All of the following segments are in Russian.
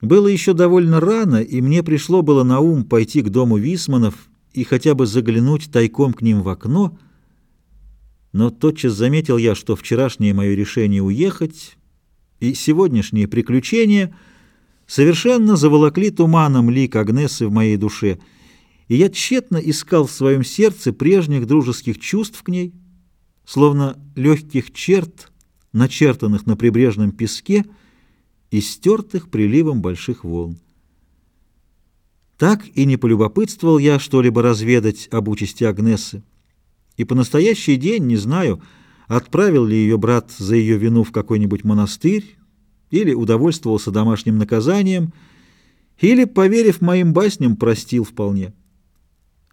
Было еще довольно рано, и мне пришло было на ум пойти к дому Висманов и хотя бы заглянуть тайком к ним в окно, но тотчас заметил я, что вчерашнее мое решение уехать и сегодняшние приключения совершенно заволокли туманом лик Агнесы в моей душе, и я тщетно искал в своем сердце прежних дружеских чувств к ней, словно легких черт, начертанных на прибрежном песке, и стертых приливом больших волн. Так и не полюбопытствовал я что-либо разведать об участи Агнессы, и по настоящий день не знаю, отправил ли ее брат за ее вину в какой-нибудь монастырь, или удовольствовался домашним наказанием, или, поверив моим басням, простил вполне.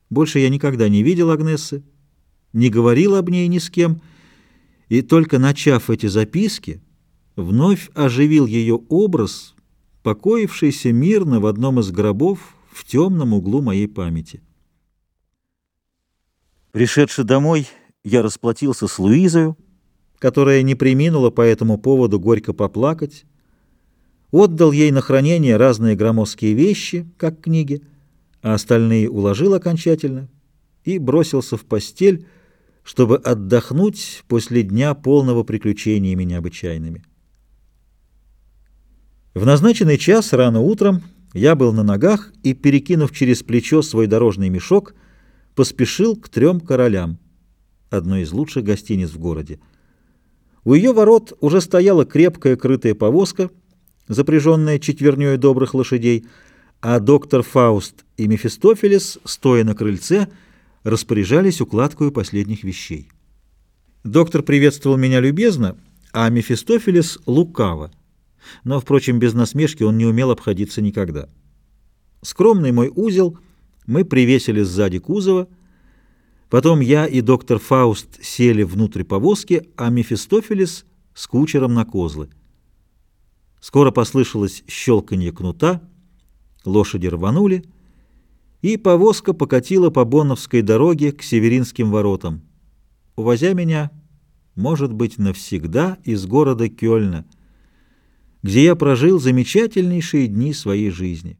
Больше я никогда не видел Агнессы, не говорил об ней ни с кем, и только начав эти записки, вновь оживил ее образ, покоившийся мирно в одном из гробов в темном углу моей памяти. Пришедший домой, я расплатился с Луизою, которая не приминула по этому поводу горько поплакать, отдал ей на хранение разные громоздкие вещи, как книги, а остальные уложил окончательно и бросился в постель, чтобы отдохнуть после дня полного приключениями необычайными. В назначенный час рано утром я был на ногах и, перекинув через плечо свой дорожный мешок, поспешил к трем королям, одной из лучших гостиниц в городе. У ее ворот уже стояла крепкая крытая повозка, запряженная четверней добрых лошадей, а доктор Фауст и Мефистофелес, стоя на крыльце, распоряжались укладкой последних вещей. Доктор приветствовал меня любезно, а Мефистофелес — лукаво. Но, впрочем, без насмешки он не умел обходиться никогда. Скромный мой узел мы привесили сзади кузова, потом я и доктор Фауст сели внутрь повозки, а Мефистофелес с кучером на козлы. Скоро послышалось щелканье кнута, лошади рванули, и повозка покатила по Бонновской дороге к Северинским воротам, увозя меня, может быть, навсегда из города Кёльна — где я прожил замечательнейшие дни своей жизни.